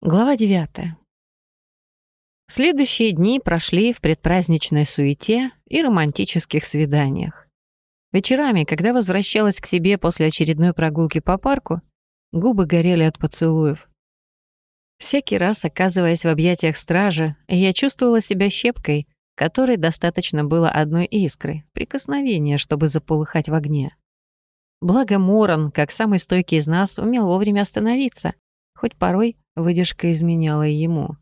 Глава 9. Следующие дни прошли в предпраздничной суете и романтических свиданиях. Вечерами, когда возвращалась к себе после очередной прогулки по парку, губы горели от поцелуев. Всякий раз, оказываясь в объятиях стражи, я чувствовала себя щепкой, которой достаточно было одной искры, прикосновения, чтобы заполыхать в огне. Благо Моран, как самый стойкий из нас, умел вовремя остановиться, хоть порой выдержка изменяла ему.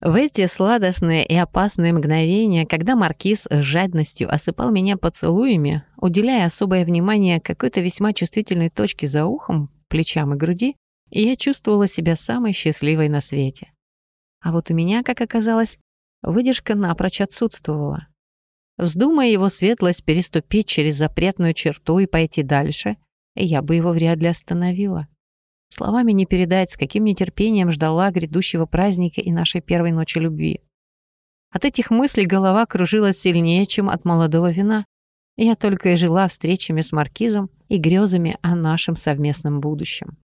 В эти сладостные и опасные мгновения, когда маркиз с жадностью осыпал меня поцелуями, уделяя особое внимание какой-то весьма чувствительной точке за ухом, плечам и груди, я чувствовала себя самой счастливой на свете. А вот у меня, как оказалось, выдержка напрочь отсутствовала. Вздумая его светлость переступить через запретную черту и пойти дальше, я бы его вряд ли остановила. Словами не передать, с каким нетерпением ждала грядущего праздника и нашей первой ночи любви. От этих мыслей голова кружилась сильнее, чем от молодого вина. Я только и жила встречами с Маркизом и грезами о нашем совместном будущем.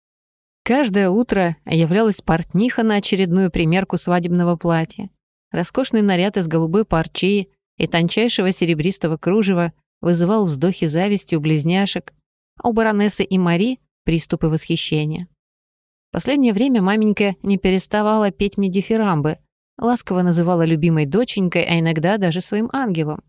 Каждое утро являлась портниха на очередную примерку свадебного платья. Роскошный наряд из голубой парчи и тончайшего серебристого кружева вызывал вздохи зависти у близняшек, а у баронессы и Мари — приступы восхищения. Последнее время маменька не переставала петь мне дифирамбы, ласково называла любимой доченькой, а иногда даже своим ангелом,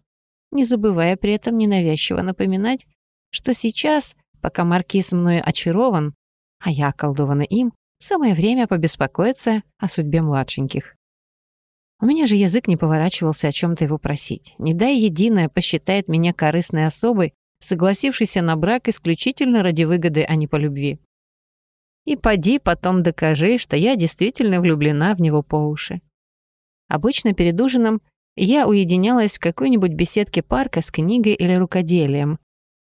не забывая при этом ненавязчиво напоминать, что сейчас, пока маркиз мною очарован, а я околдована им, самое время побеспокоиться о судьбе младшеньких. У меня же язык не поворачивался о чем то его просить. Не дай единое посчитает меня корыстной особой, согласившейся на брак исключительно ради выгоды, а не по любви. И поди потом докажи, что я действительно влюблена в него по уши. Обычно перед ужином я уединялась в какой-нибудь беседке парка с книгой или рукоделием.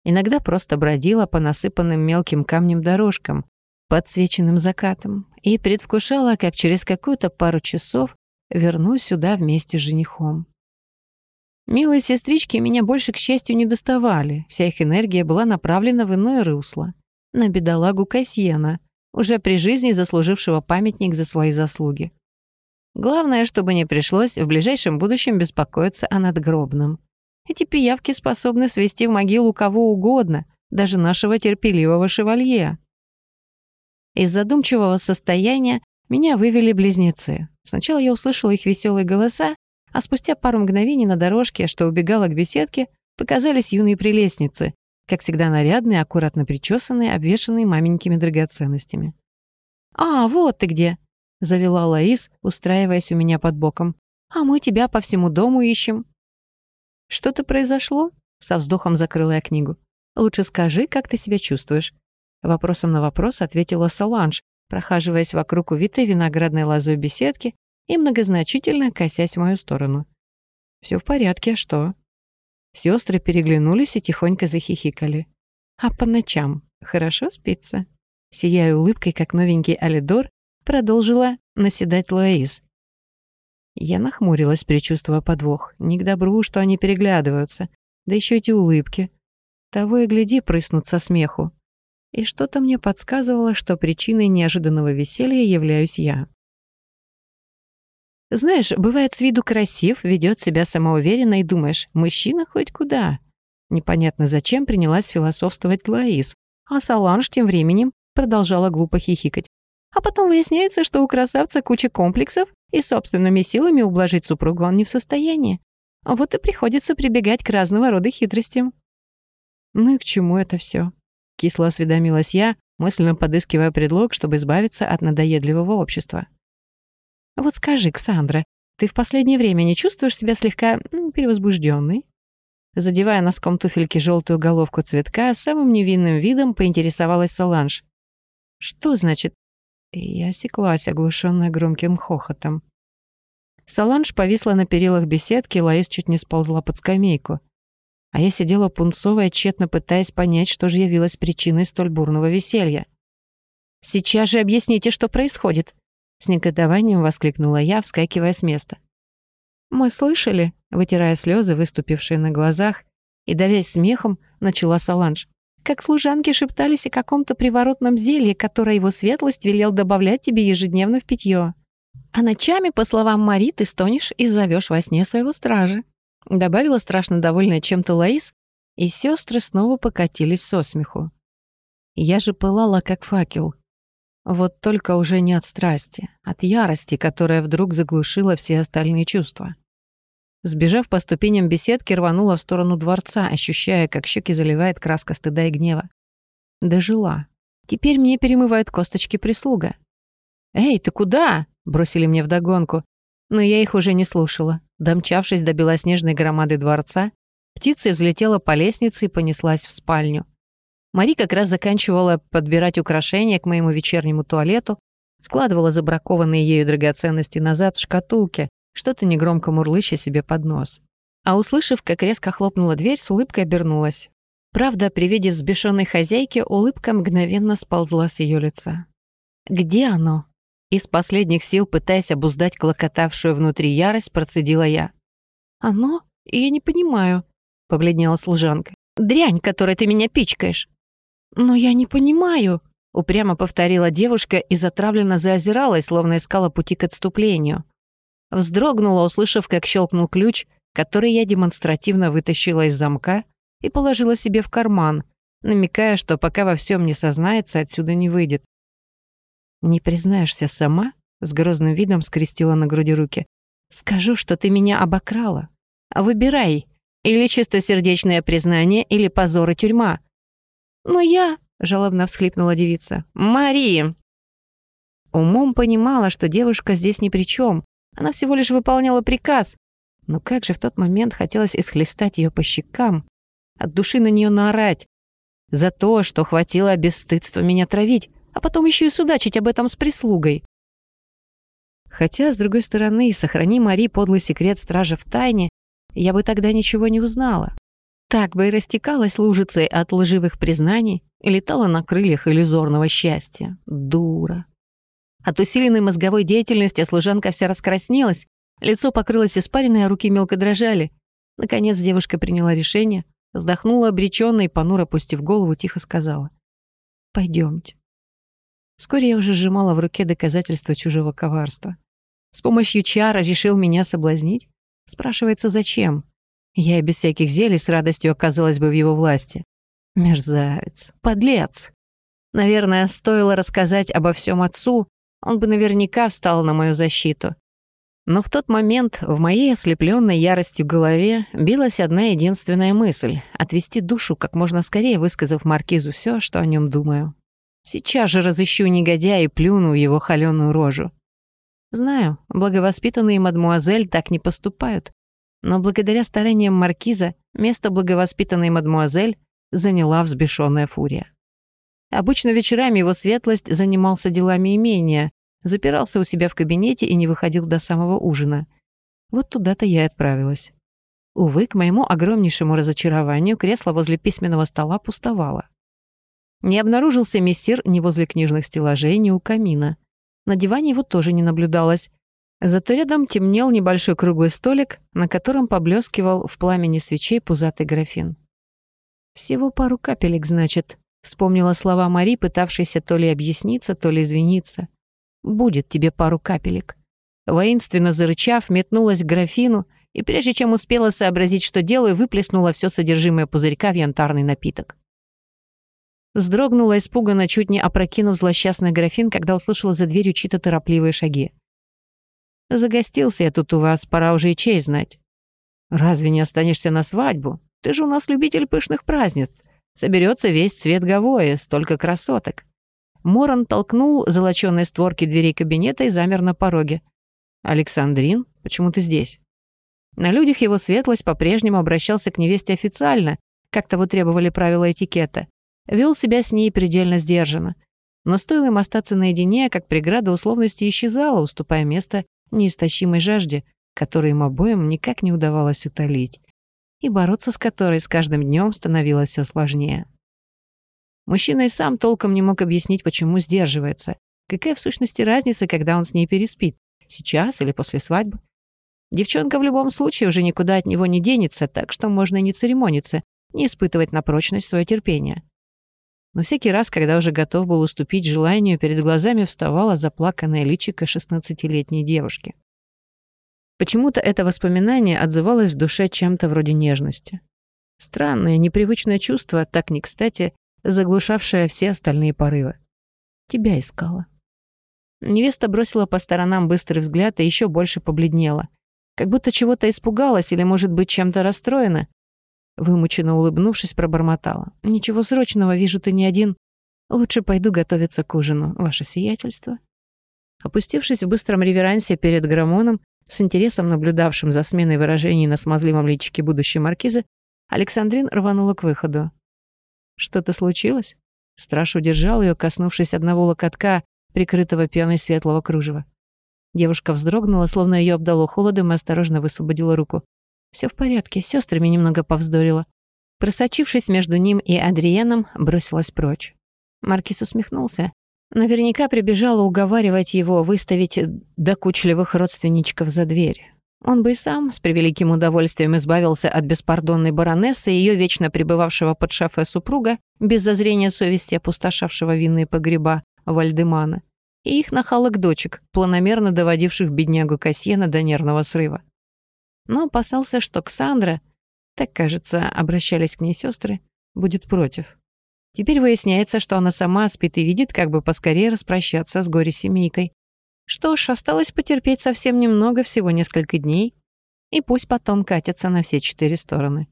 Иногда просто бродила по насыпанным мелким камнем дорожкам, подсвеченным закатом, и предвкушала, как через какую-то пару часов вернусь сюда вместе с женихом. Милые сестрички меня больше, к счастью, не доставали. Вся их энергия была направлена в иное русло. На бедолагу Касьена, уже при жизни заслужившего памятник за свои заслуги. Главное, чтобы не пришлось в ближайшем будущем беспокоиться о надгробном. Эти пиявки способны свести в могилу кого угодно, даже нашего терпеливого шевалье. Из задумчивого состояния меня вывели близнецы. Сначала я услышала их веселые голоса, а спустя пару мгновений на дорожке, что убегала к беседке, показались юные прелестницы, как всегда нарядные, аккуратно причесанные, обвешанные маменькими драгоценностями. «А, вот ты где!» — завела Лаис, устраиваясь у меня под боком. «А мы тебя по всему дому ищем». «Что-то произошло?» — со вздохом закрыла я книгу. «Лучше скажи, как ты себя чувствуешь?» Вопросом на вопрос ответила Саланж, прохаживаясь вокруг увитой виноградной лозой беседки и многозначительно косясь в мою сторону. Все в порядке, а что?» Сестры переглянулись и тихонько захихикали. «А по ночам хорошо спится?» Сияя улыбкой, как новенький Алидор, продолжила наседать Луэйз. Я нахмурилась, предчувствуя подвох. Не к добру, что они переглядываются. Да еще эти улыбки. Того и гляди, прыснут со смеху. И что-то мне подсказывало, что причиной неожиданного веселья являюсь я. Знаешь, бывает с виду красив, ведет себя самоуверенно и думаешь, мужчина хоть куда. Непонятно зачем принялась философствовать Лаис, а Саланж тем временем продолжала глупо хихикать. А потом выясняется, что у красавца куча комплексов, и собственными силами ублажить супругу он не в состоянии. Вот и приходится прибегать к разного рода хитростям. Ну и к чему это все? Кисло осведомилась я, мысленно подыскивая предлог, чтобы избавиться от надоедливого общества. Вот скажи, Ксандра, ты в последнее время не чувствуешь себя слегка перевозбужденной? Задевая носком туфельки желтую головку цветка, самым невинным видом поинтересовалась Саланж. «Что значит?» Я осеклась, оглушенная громким хохотом. Саланж повисла на перилах беседки, Лаис чуть не сползла под скамейку. А я сидела пунцовая, тщетно пытаясь понять, что же явилось причиной столь бурного веселья. «Сейчас же объясните, что происходит», с негодованием воскликнула я, вскакивая с места. «Мы слышали», вытирая слезы, выступившие на глазах, и, давясь смехом, начала Саланж. «Как служанки шептались о каком-то приворотном зелье, которое его светлость велел добавлять тебе ежедневно в питье. А ночами, по словам Мари, ты стонешь и зовешь во сне своего стража. Добавила страшно довольная чем-то Лаис, и сестры снова покатились со смеху. Я же пылала, как факел. Вот только уже не от страсти, от ярости, которая вдруг заглушила все остальные чувства. Сбежав по ступеням беседки, рванула в сторону дворца, ощущая, как щеки заливает краска стыда и гнева. Дожила. Теперь мне перемывают косточки прислуга. «Эй, ты куда?» — бросили мне вдогонку. Но я их уже не слушала. Домчавшись до белоснежной громады дворца, птица взлетела по лестнице и понеслась в спальню. Мари как раз заканчивала подбирать украшения к моему вечернему туалету, складывала забракованные ею драгоценности назад в шкатулке, что-то негромко мурлыща себе под нос. А услышав, как резко хлопнула дверь, с улыбкой обернулась. Правда, при виде взбешенной хозяйки улыбка мгновенно сползла с ее лица. «Где оно?» Из последних сил, пытаясь обуздать клокотавшую внутри ярость, процедила я. «Оно? Я не понимаю», — побледнела служанка. «Дрянь, которой ты меня пичкаешь». «Но я не понимаю», — упрямо повторила девушка и затравленно заозиралась, словно искала пути к отступлению. Вздрогнула, услышав, как щелкнул ключ, который я демонстративно вытащила из замка и положила себе в карман, намекая, что пока во всем не сознается, отсюда не выйдет. «Не признаешься сама?» — с грозным видом скрестила на груди руки. «Скажу, что ты меня обокрала. Выбирай. Или чистосердечное признание, или позор и тюрьма». «Но я...» — жалобно всхлипнула девица. «Мари!» Умом понимала, что девушка здесь ни при чем, она всего лишь выполняла приказ. Но как же в тот момент хотелось исхлестать ее по щекам, от души на нее наорать. За то, что хватило бесстыдства меня травить, а потом еще и судачить об этом с прислугой. Хотя, с другой стороны, сохрани Мари подлый секрет стража в тайне, я бы тогда ничего не узнала. Так бы и растекалась лужицей от лживых признаний и летала на крыльях иллюзорного счастья. Дура. От усиленной мозговой деятельности служанка вся раскраснелась, лицо покрылось испариной, а руки мелко дрожали. Наконец девушка приняла решение, вздохнула обреченно и, понуро опустив голову, тихо сказала. «Пойдемте». Вскоре я уже сжимала в руке доказательства чужого коварства. С помощью чара решил меня соблазнить? Спрашивается, зачем? Я и без всяких зелий с радостью оказалась бы в его власти. Мерзавец, подлец. Наверное, стоило рассказать обо всем отцу, он бы наверняка встал на мою защиту. Но в тот момент в моей ослепленной яростью голове билась одна единственная мысль — отвести душу как можно скорее, высказав Маркизу все, что о нем думаю. Сейчас же разыщу негодяя и плюну в его холеную рожу. Знаю, благовоспитанные мадмуазель так не поступают, но благодаря стараниям Маркиза место благовоспитанной мадмуазель заняла взбешенная фурия. Обычно вечерами его светлость занимался делами имения, запирался у себя в кабинете и не выходил до самого ужина. Вот туда-то я и отправилась. Увы, к моему огромнейшему разочарованию кресло возле письменного стола пустовало. Не обнаружился мессир ни возле книжных стеллажей, ни у камина. На диване его тоже не наблюдалось. Зато рядом темнел небольшой круглый столик, на котором поблескивал в пламени свечей пузатый графин. «Всего пару капелек, значит», Вспомнила слова Мари, пытавшейся то ли объясниться, то ли извиниться. «Будет тебе пару капелек». Воинственно зарычав, метнулась к графину и, прежде чем успела сообразить, что делаю, выплеснула все содержимое пузырька в янтарный напиток. Вздрогнула испуганно, чуть не опрокинув злосчастный графин, когда услышала за дверью чьи-то торопливые шаги. «Загостился я тут у вас, пора уже и честь знать». «Разве не останешься на свадьбу? Ты же у нас любитель пышных праздниц. Соберется весь цвет Гавоя, столько красоток. Моран толкнул золочёные створки дверей кабинета и замер на пороге. «Александрин, почему ты здесь?» На людях его светлость по-прежнему обращался к невесте официально, как того требовали правила этикета. Вел себя с ней предельно сдержанно. Но стоило им остаться наедине, как преграда условности исчезала, уступая место неистощимой жажде, которой им обоим никак не удавалось утолить и бороться с которой с каждым днем становилось все сложнее. Мужчина и сам толком не мог объяснить, почему сдерживается. Какая в сущности разница, когда он с ней переспит? Сейчас или после свадьбы? Девчонка в любом случае уже никуда от него не денется, так что можно не церемониться, не испытывать на прочность свое терпение. Но всякий раз, когда уже готов был уступить желанию, перед глазами вставала заплаканная личико шестнадцатилетней девушки. Почему-то это воспоминание отзывалось в душе чем-то вроде нежности. Странное, непривычное чувство, так не кстати, заглушавшее все остальные порывы. Тебя искала. Невеста бросила по сторонам быстрый взгляд и еще больше побледнела. Как будто чего-то испугалась или, может быть, чем-то расстроена. Вымученно улыбнувшись, пробормотала. «Ничего срочного, вижу, ты не один. Лучше пойду готовиться к ужину, ваше сиятельство». Опустившись в быстром реверансе перед Грамоном, с интересом наблюдавшим за сменой выражений на смазливом личике будущей маркизы, Александрин рванула к выходу. «Что-то случилось?» Страж удержал ее, коснувшись одного локотка, прикрытого пеной светлого кружева. Девушка вздрогнула, словно ее обдало холодом и осторожно высвободила руку. Все в порядке, с сестрами немного повздорила. Просочившись между ним и Адриеном, бросилась прочь. Маркис усмехнулся. Наверняка прибежала уговаривать его выставить докучливых родственничков за дверь. Он бы и сам с превеликим удовольствием избавился от беспардонной баронессы и ее вечно пребывавшего под шафе супруга, без зазрения совести опустошавшего винные погреба Вальдемана, и их нахалок дочек, планомерно доводивших беднягу Касьена до нервного срыва. Но опасался, что Ксандра, так, кажется, обращались к ней сестры, будет против. Теперь выясняется, что она сама спит и видит, как бы поскорее распрощаться с горе-семейкой, что ж, осталось потерпеть совсем немного, всего несколько дней, и пусть потом катятся на все четыре стороны.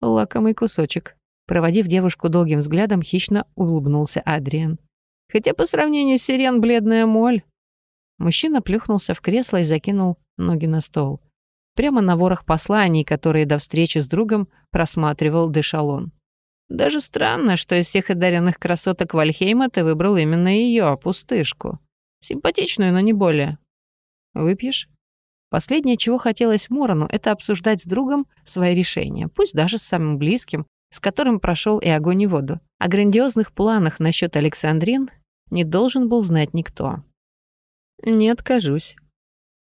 Лакомый кусочек. Проводив девушку долгим взглядом, хищно улыбнулся Адриан. Хотя по сравнению с сирен бледная моль. Мужчина плюхнулся в кресло и закинул ноги на стол. Прямо на ворох посланий, которые до встречи с другом просматривал Дешалон. Даже странно, что из всех одаренных красоток Вальхейма ты выбрал именно ее, пустышку. Симпатичную, но не более. Выпьешь? Последнее, чего хотелось Морону, это обсуждать с другом свои решения, пусть даже с самым близким, с которым прошел и огонь и воду. О грандиозных планах насчет Александрин не должен был знать никто. «Не откажусь».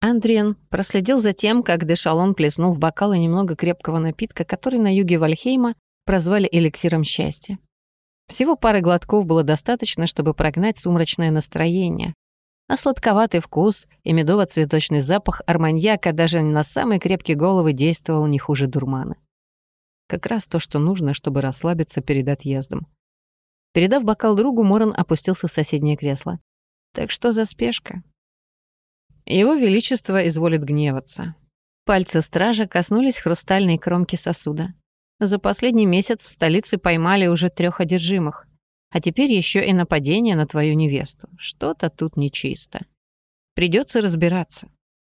Андриен проследил за тем, как Дешалон плеснул в бокалы немного крепкого напитка, который на юге Вальхейма прозвали эликсиром счастья. Всего пары глотков было достаточно, чтобы прогнать сумрачное настроение, а сладковатый вкус и медово-цветочный запах арманьяка даже на самые крепкие головы действовал не хуже дурмана. Как раз то, что нужно, чтобы расслабиться перед отъездом. Передав бокал другу, Моран опустился в соседнее кресло. «Так что за спешка?» Его Величество изволит гневаться. Пальцы стража коснулись хрустальной кромки сосуда. За последний месяц в столице поймали уже трех одержимых. А теперь еще и нападение на твою невесту. Что-то тут нечисто. Придется разбираться.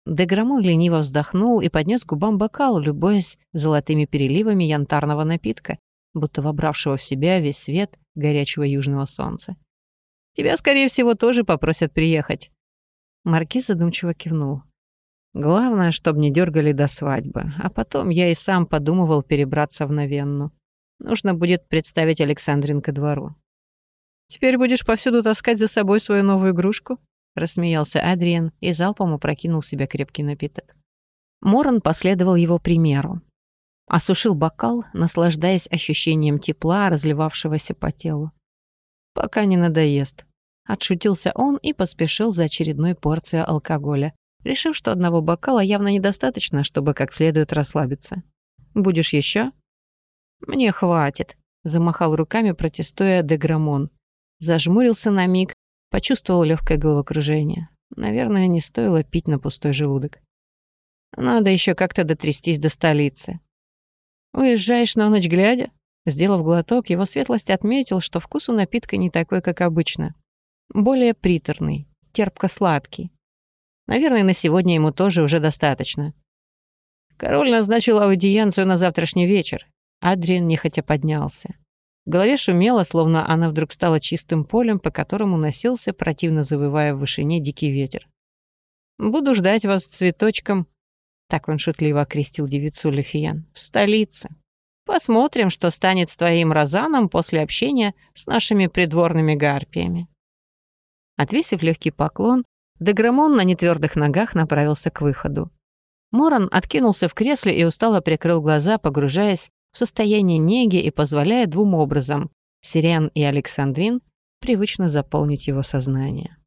Деграмон лениво вздохнул и поднес к губам бокал, любуясь золотыми переливами янтарного напитка, будто вобравшего в себя весь свет горячего южного солнца. «Тебя, скорее всего, тоже попросят приехать». Маркиз задумчиво кивнул. «Главное, чтобы не дергали до свадьбы, а потом я и сам подумывал перебраться в Новенну. Нужно будет представить Александрин ко двору. «Теперь будешь повсюду таскать за собой свою новую игрушку?» — рассмеялся Адриан и залпом опрокинул в себя крепкий напиток. Моран последовал его примеру. Осушил бокал, наслаждаясь ощущением тепла, разливавшегося по телу. «Пока не надоест», — отшутился он и поспешил за очередной порцией алкоголя, решив, что одного бокала явно недостаточно, чтобы как следует расслабиться. «Будешь еще? «Мне хватит», — замахал руками, протестуя Деграмон. Зажмурился на миг, почувствовал легкое головокружение. Наверное, не стоило пить на пустой желудок. Надо еще как-то дотрястись до столицы. «Уезжаешь на ночь глядя?» Сделав глоток, его светлость отметил, что вкус у напитка не такой, как обычно. Более приторный, терпко-сладкий. Наверное, на сегодня ему тоже уже достаточно. Король назначил аудиенцию на завтрашний вечер. Адриан нехотя поднялся. В голове шумело, словно она вдруг стала чистым полем, по которому носился, противно завывая в вышине дикий ветер. «Буду ждать вас цветочком», — так он шутливо окрестил девицу Лефиян, — «в столице. Посмотрим, что станет с твоим Розаном после общения с нашими придворными гарпиями». Отвесив легкий поклон, Деграмон на нетвердых ногах направился к выходу. Моран откинулся в кресле и устало прикрыл глаза, погружаясь в состояние неги и позволяя двум образом Сириан и Александрин привычно заполнить его сознание.